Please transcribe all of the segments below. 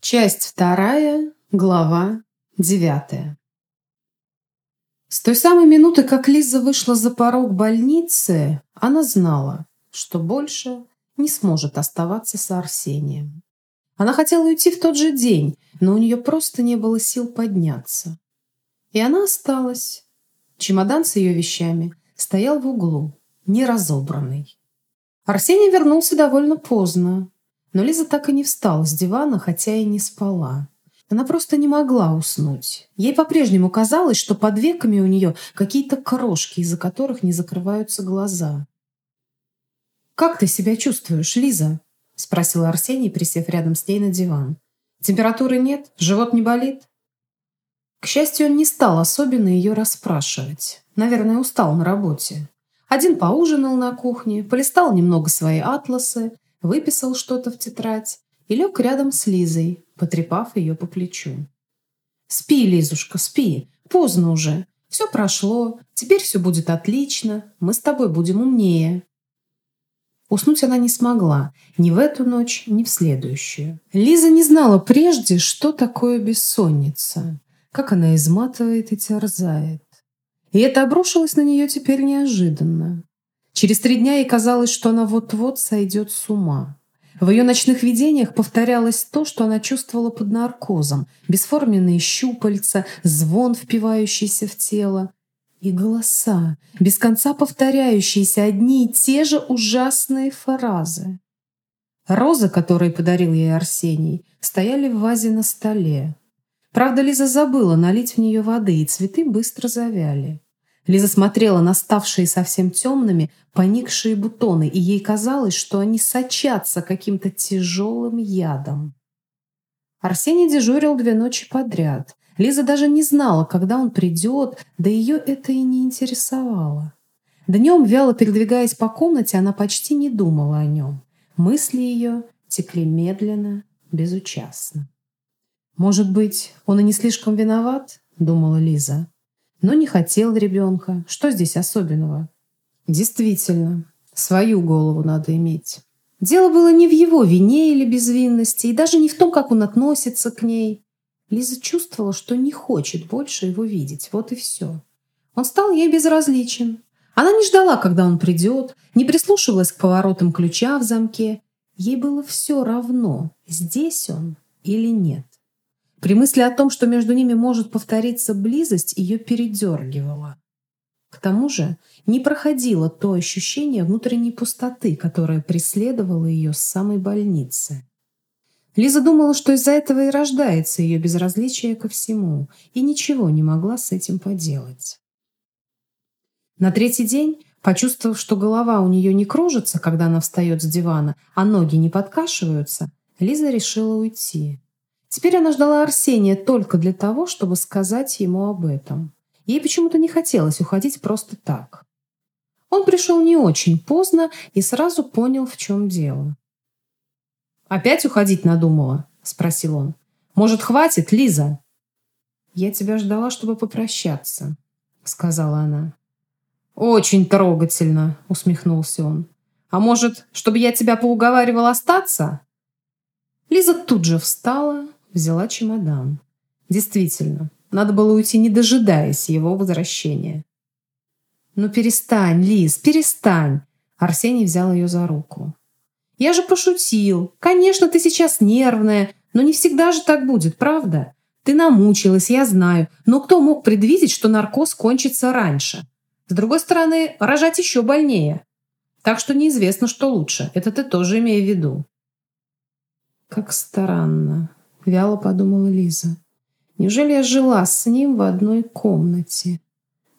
Часть вторая, глава девятая. С той самой минуты, как Лиза вышла за порог больницы, она знала, что больше не сможет оставаться с Арсением. Она хотела уйти в тот же день, но у нее просто не было сил подняться. И она осталась. Чемодан с ее вещами стоял в углу, неразобранный. Арсений вернулся довольно поздно, но Лиза так и не встала с дивана, хотя и не спала. Она просто не могла уснуть. Ей по-прежнему казалось, что под веками у нее какие-то крошки, из-за которых не закрываются глаза. «Как ты себя чувствуешь, Лиза?» — спросил Арсений, присев рядом с ней на диван. «Температуры нет? Живот не болит?» К счастью, он не стал особенно ее расспрашивать. Наверное, устал на работе. Один поужинал на кухне, полистал немного свои атласы выписал что-то в тетрадь и лег рядом с Лизой, потрепав ее по плечу. «Спи, Лизушка, спи. Поздно уже. Все прошло. Теперь все будет отлично. Мы с тобой будем умнее». Уснуть она не смогла ни в эту ночь, ни в следующую. Лиза не знала прежде, что такое бессонница, как она изматывает и терзает. И это обрушилось на нее теперь неожиданно. Через три дня ей казалось, что она вот-вот сойдет с ума. В ее ночных видениях повторялось то, что она чувствовала под наркозом. Бесформенные щупальца, звон, впивающийся в тело. И голоса, без конца повторяющиеся одни и те же ужасные фразы. Розы, которые подарил ей Арсений, стояли в вазе на столе. Правда, Лиза забыла налить в нее воды, и цветы быстро завяли. Лиза смотрела на ставшие совсем темными, поникшие бутоны, и ей казалось, что они сочатся каким-то тяжелым ядом. Арсений дежурил две ночи подряд. Лиза даже не знала, когда он придет, да ее это и не интересовало. Днем, вяло передвигаясь по комнате, она почти не думала о нем. Мысли ее текли медленно, безучастно. «Может быть, он и не слишком виноват?» — думала Лиза но не хотел ребенка. Что здесь особенного? Действительно, свою голову надо иметь. Дело было не в его вине или безвинности, и даже не в том, как он относится к ней. Лиза чувствовала, что не хочет больше его видеть. Вот и все. Он стал ей безразличен. Она не ждала, когда он придет, не прислушивалась к поворотам ключа в замке. Ей было все равно, здесь он или нет. При мысли о том, что между ними может повториться близость, ее передергивало. К тому же не проходило то ощущение внутренней пустоты, которое преследовало ее с самой больницы. Лиза думала, что из-за этого и рождается ее безразличие ко всему, и ничего не могла с этим поделать. На третий день, почувствовав, что голова у нее не кружится, когда она встает с дивана, а ноги не подкашиваются, Лиза решила уйти. Теперь она ждала Арсения только для того, чтобы сказать ему об этом. Ей почему-то не хотелось уходить просто так. Он пришел не очень поздно и сразу понял, в чем дело. «Опять уходить надумала?» — спросил он. «Может, хватит, Лиза?» «Я тебя ждала, чтобы попрощаться», — сказала она. «Очень трогательно», — усмехнулся он. «А может, чтобы я тебя поуговаривал остаться?» Лиза тут же встала, взяла чемодан. Действительно, надо было уйти, не дожидаясь его возвращения. «Ну перестань, Лиз, перестань!» Арсений взял ее за руку. «Я же пошутил. Конечно, ты сейчас нервная, но не всегда же так будет, правда? Ты намучилась, я знаю, но кто мог предвидеть, что наркоз кончится раньше? С другой стороны, рожать еще больнее. Так что неизвестно, что лучше. Это ты тоже имея в виду». «Как странно», вяло подумала Лиза. Неужели я жила с ним в одной комнате?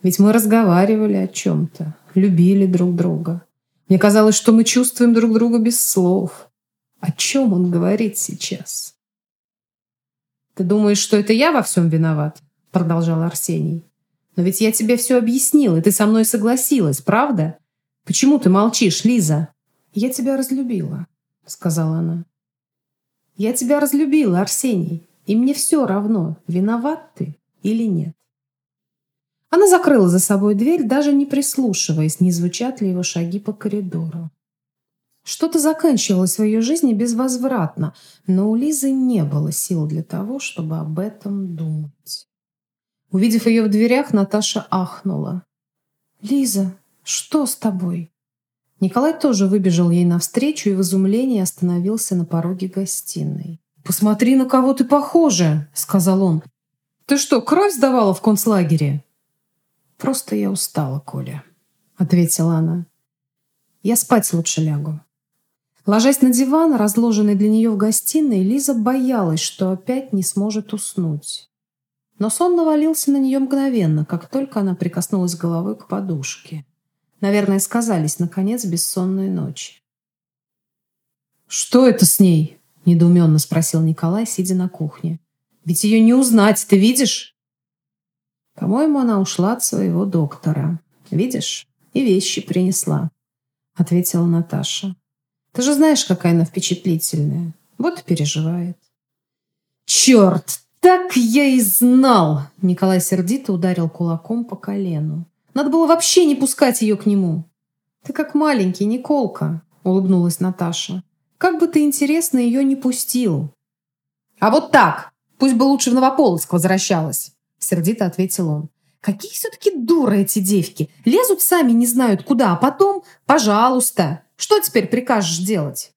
Ведь мы разговаривали о чем-то, любили друг друга. Мне казалось, что мы чувствуем друг друга без слов. О чем он говорит сейчас? «Ты думаешь, что это я во всем виноват?» Продолжал Арсений. «Но ведь я тебе все объяснил, и ты со мной согласилась, правда? Почему ты молчишь, Лиза?» «Я тебя разлюбила», — сказала она. Я тебя разлюбила, Арсений, и мне все равно, виноват ты или нет. Она закрыла за собой дверь, даже не прислушиваясь, не звучат ли его шаги по коридору. Что-то заканчивалось в ее жизни безвозвратно, но у Лизы не было сил для того, чтобы об этом думать. Увидев ее в дверях, Наташа ахнула. «Лиза, что с тобой?» Николай тоже выбежал ей навстречу и в изумлении остановился на пороге гостиной. «Посмотри, на кого ты похожа!» — сказал он. «Ты что, кровь сдавала в концлагере?» «Просто я устала, Коля», — ответила она. «Я спать лучше лягу». Ложась на диван, разложенный для нее в гостиной, Лиза боялась, что опять не сможет уснуть. Но сон навалился на нее мгновенно, как только она прикоснулась головой к подушке. Наверное, сказались, наконец, бессонные ночи. «Что это с ней?» – недоуменно спросил Николай, сидя на кухне. «Ведь ее не узнать, ты видишь?» «По-моему, она ушла от своего доктора. Видишь? И вещи принесла», – ответила Наташа. «Ты же знаешь, какая она впечатлительная. Вот и переживает». «Черт! Так я и знал!» Николай сердито ударил кулаком по колену. Надо было вообще не пускать ее к нему. «Ты как маленький, Николка», — улыбнулась Наташа. «Как бы ты, интересно, ее не пустил». «А вот так! Пусть бы лучше в Новополоцк возвращалась», — сердито ответил он. «Какие все-таки дуры эти девки! Лезут сами не знают куда, а потом, пожалуйста, что теперь прикажешь делать?»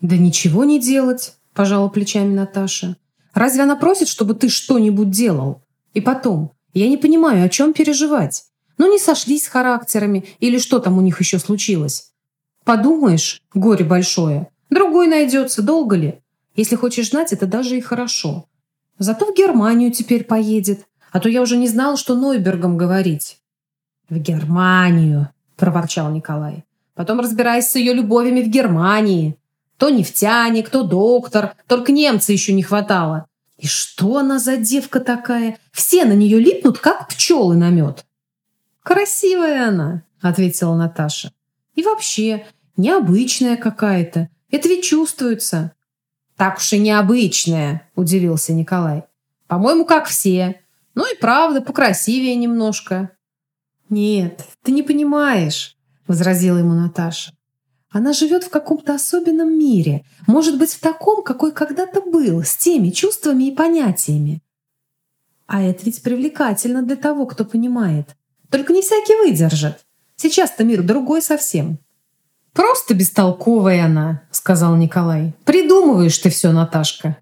«Да ничего не делать», — пожала плечами Наташа. «Разве она просит, чтобы ты что-нибудь делал? И потом, я не понимаю, о чем переживать. Ну, не сошлись с характерами, или что там у них еще случилось. Подумаешь, горе большое. Другой найдется, долго ли? Если хочешь знать, это даже и хорошо. Зато в Германию теперь поедет. А то я уже не знала, что Нойбергом говорить. «В Германию!» – проворчал Николай. «Потом разбирайся с ее любовями в Германии. То нефтяник, то доктор. Только немца еще не хватало. И что она за девка такая? Все на нее липнут, как пчелы на мед. «Красивая она», — ответила Наташа. «И вообще, необычная какая-то. Это ведь чувствуется». «Так уж и необычная», — удивился Николай. «По-моему, как все. Ну и правда, покрасивее немножко». «Нет, ты не понимаешь», — возразила ему Наташа. «Она живет в каком-то особенном мире. Может быть, в таком, какой когда-то был, с теми чувствами и понятиями. А это ведь привлекательно для того, кто понимает. Только не всякий выдержит. Сейчас-то мир другой совсем. «Просто бестолковая она», — сказал Николай. «Придумываешь ты все, Наташка».